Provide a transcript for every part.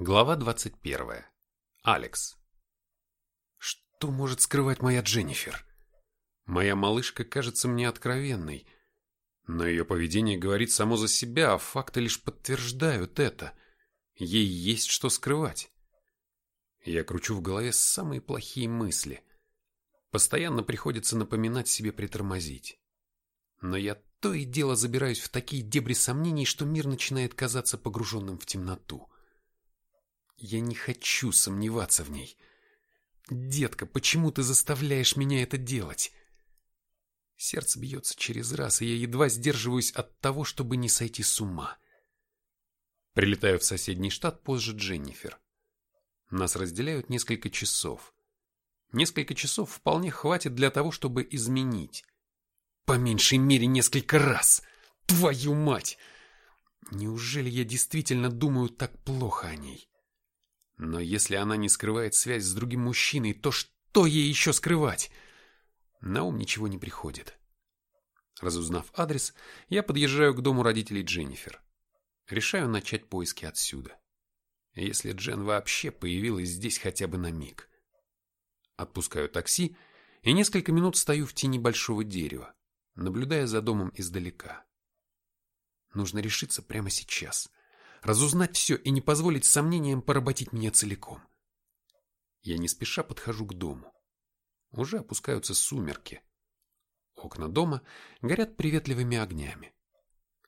Глава 21. Алекс. Что может скрывать моя Дженнифер? Моя малышка кажется мне откровенной, но ее поведение говорит само за себя, а факты лишь подтверждают это. Ей есть что скрывать. Я кручу в голове самые плохие мысли. Постоянно приходится напоминать себе притормозить. Но я то и дело забираюсь в такие дебри сомнений, что мир начинает казаться погруженным в темноту. Я не хочу сомневаться в ней. Детка, почему ты заставляешь меня это делать? Сердце бьется через раз, и я едва сдерживаюсь от того, чтобы не сойти с ума. Прилетаю в соседний штат позже Дженнифер. Нас разделяют несколько часов. Несколько часов вполне хватит для того, чтобы изменить. По меньшей мере несколько раз. Твою мать! Неужели я действительно думаю так плохо о ней? Но если она не скрывает связь с другим мужчиной, то что ей еще скрывать? На ум ничего не приходит. Разузнав адрес, я подъезжаю к дому родителей Дженнифер. Решаю начать поиски отсюда. Если Джен вообще появилась здесь хотя бы на миг. Отпускаю такси и несколько минут стою в тени большого дерева, наблюдая за домом издалека. Нужно решиться прямо сейчас – разузнать все и не позволить сомнениям поработить меня целиком. Я не спеша подхожу к дому. Уже опускаются сумерки. Окна дома горят приветливыми огнями.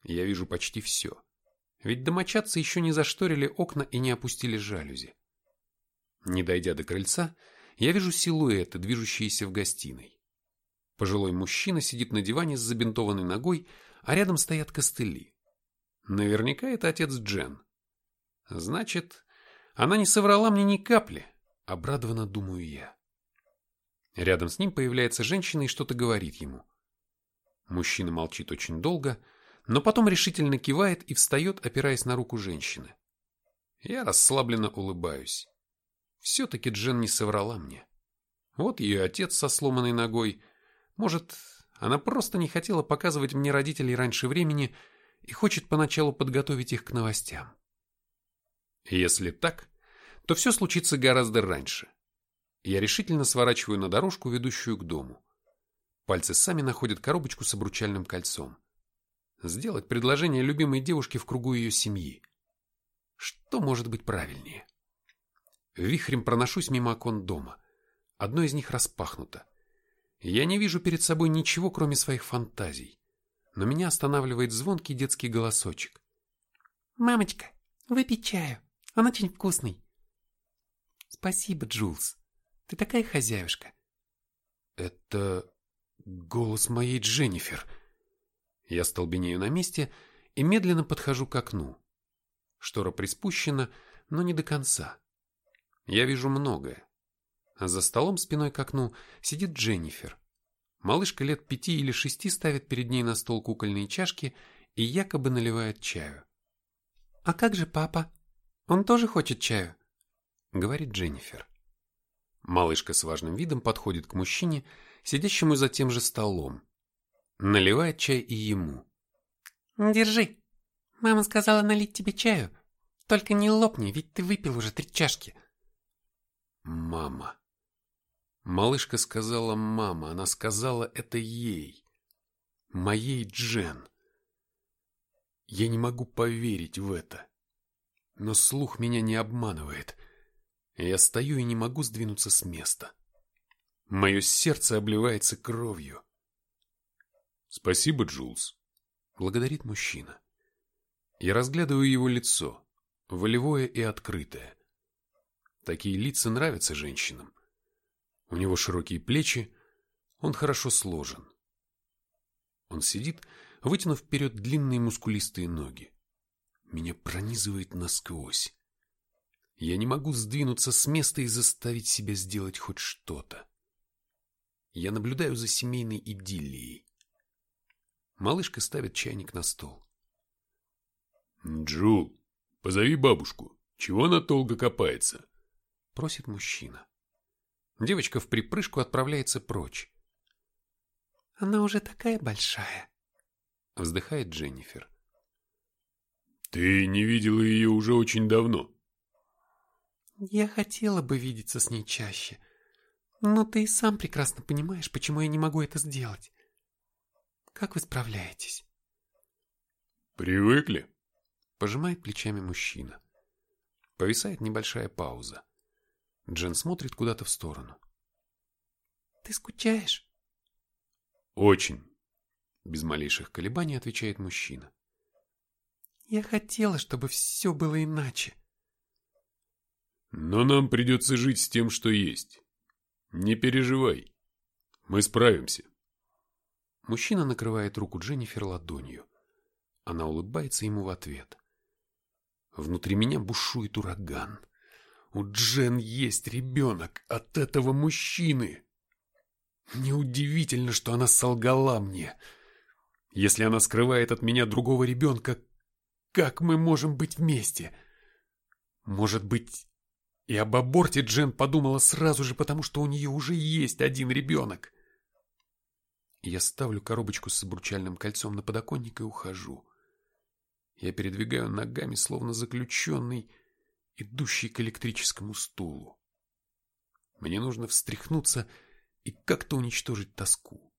Я вижу почти все. Ведь домочадцы еще не зашторили окна и не опустили жалюзи. Не дойдя до крыльца, я вижу силуэты, движущиеся в гостиной. Пожилой мужчина сидит на диване с забинтованной ногой, а рядом стоят костыли. Наверняка это отец Джен. Значит, она не соврала мне ни капли, обрадованно думаю я. Рядом с ним появляется женщина и что-то говорит ему. Мужчина молчит очень долго, но потом решительно кивает и встает, опираясь на руку женщины. Я расслабленно улыбаюсь. Все-таки Джен не соврала мне. Вот ее отец со сломанной ногой. Может, она просто не хотела показывать мне родителей раньше времени, и хочет поначалу подготовить их к новостям. Если так, то все случится гораздо раньше. Я решительно сворачиваю на дорожку, ведущую к дому. Пальцы сами находят коробочку с обручальным кольцом. Сделать предложение любимой девушке в кругу ее семьи. Что может быть правильнее? Вихрем проношусь мимо окон дома. Одно из них распахнуто. Я не вижу перед собой ничего, кроме своих фантазий но меня останавливает звонкий детский голосочек. «Мамочка, выпей чаю, он очень вкусный». «Спасибо, Джулс, ты такая хозяюшка». «Это голос моей Дженнифер». Я столбенею на месте и медленно подхожу к окну. Штора приспущена, но не до конца. Я вижу многое. За столом спиной к окну сидит Дженнифер. Малышка лет пяти или шести ставит перед ней на стол кукольные чашки и якобы наливает чаю. «А как же папа? Он тоже хочет чаю?» — говорит Дженнифер. Малышка с важным видом подходит к мужчине, сидящему за тем же столом. Наливает чай и ему. «Держи. Мама сказала налить тебе чаю. Только не лопни, ведь ты выпил уже три чашки». «Мама». Малышка сказала «мама», она сказала это ей. Моей Джен. Я не могу поверить в это. Но слух меня не обманывает. Я стою и не могу сдвинуться с места. Мое сердце обливается кровью. «Спасибо, Джулс», — благодарит мужчина. Я разглядываю его лицо, волевое и открытое. Такие лица нравятся женщинам. У него широкие плечи, он хорошо сложен. Он сидит, вытянув вперед длинные мускулистые ноги. Меня пронизывает насквозь. Я не могу сдвинуться с места и заставить себя сделать хоть что-то. Я наблюдаю за семейной идиллией. Малышка ставит чайник на стол. «Джул, позови бабушку. Чего она долго копается?» Просит мужчина. Девочка в припрыжку отправляется прочь. «Она уже такая большая», — вздыхает Дженнифер. «Ты не видела ее уже очень давно». Я хотела бы видеться с ней чаще, но ты и сам прекрасно понимаешь, почему я не могу это сделать. Как вы справляетесь? Привыкли? Пожимает плечами мужчина. Повисает небольшая пауза. Джен смотрит куда-то в сторону. Ты скучаешь? Очень. Без малейших колебаний отвечает мужчина. Я хотела, чтобы все было иначе. Но нам придется жить с тем, что есть. Не переживай. Мы справимся. Мужчина накрывает руку Дженнифер ладонью. Она улыбается ему в ответ. Внутри меня бушует ураган. У Джен есть ребенок от этого мужчины. Неудивительно, что она солгала мне. Если она скрывает от меня другого ребенка, как мы можем быть вместе? Может быть, и об аборте Джен подумала сразу же, потому что у нее уже есть один ребенок. Я ставлю коробочку с обручальным кольцом на подоконник и ухожу. Я передвигаю ногами, словно заключенный, идущий к электрическому стулу. Мне нужно встряхнуться и как-то уничтожить тоску.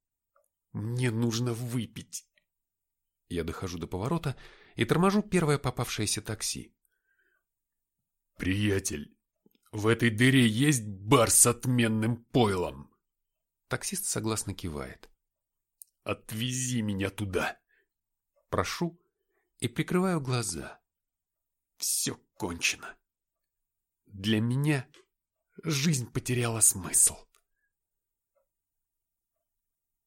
Мне нужно выпить. Я дохожу до поворота и торможу первое попавшееся такси. «Приятель, в этой дыре есть бар с отменным пойлом!» Таксист согласно кивает. «Отвези меня туда!» Прошу и прикрываю глаза. Все кончено. Для меня жизнь потеряла смысл.